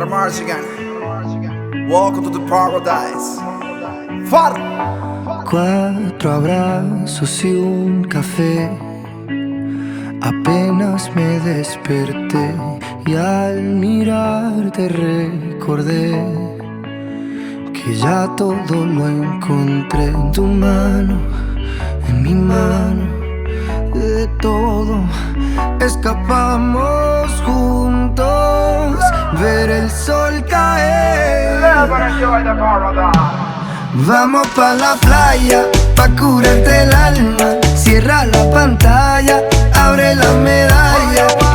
Mars again. Welcome to the paradise. Far. Cuatro abrazos y un café. Apenas me desperté y al mirarte recordé que ya todo lo encontré en tu mano, en mi mano. De todo escapamos juntos, ver el sol caer. Vamos pa' la playa, pa' curarte el alma. Cierra la pantalla, abre la medalla.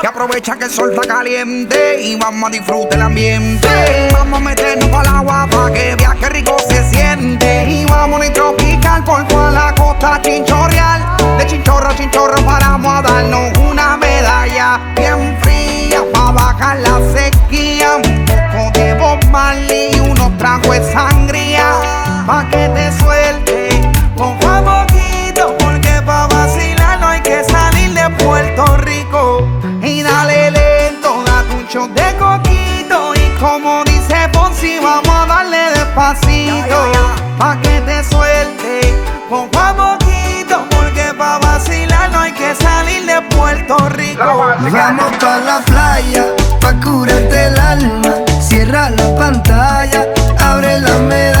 Que aprovecha que el sol está caliente y vamos a disfrutar el ambiente. Vamos a meternos al agua para que viaje rico se siente. Y vamos a tropical por toda la costa chinchorreal. De chinchorro a chinchorro paramos a darnos una medalla bien fría para bajar la sequía. Un poco de Bob y unos tragos de sangría. Pa' que de coquito y como dice Fonsi vamos a darle despacito pa' que te suelte poco a poquito porque pa' vacilar no hay que salir de Puerto Rico. Vamos pa' la playa, pa' curarte el alma. Cierra la pantalla, abre la medalla.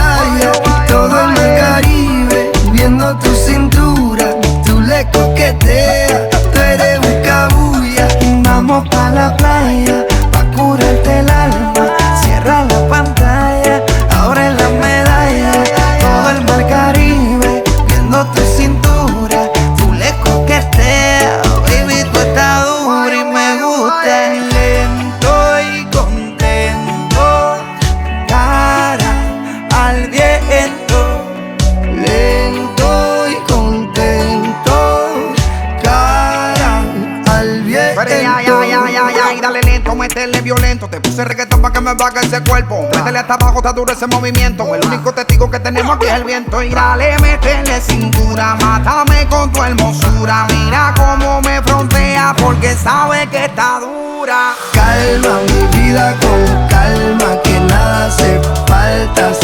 Métele violento. Te puse reggaetón para que me baje ese cuerpo. Métele hasta abajo, está duro ese movimiento. El único testigo que tenemos aquí es el viento. Y dale, métele cintura, mátame con tu hermosura. Mira cómo me frontea, porque sabe que está dura. Calma mi vida con calma, que nada hace falta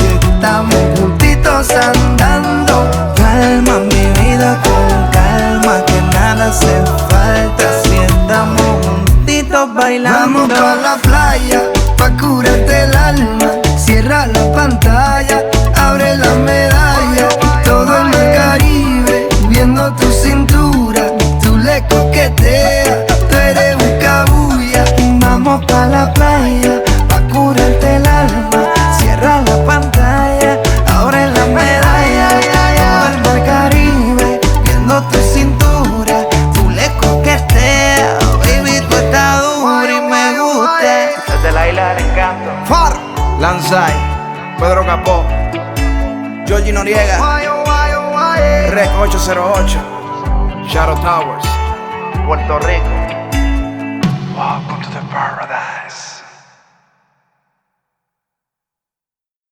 bailando. Vamos pa' la playa, pa' curarte Capó, Georgie Noriega, Rec 808, Shadow Towers. Puerto Rico.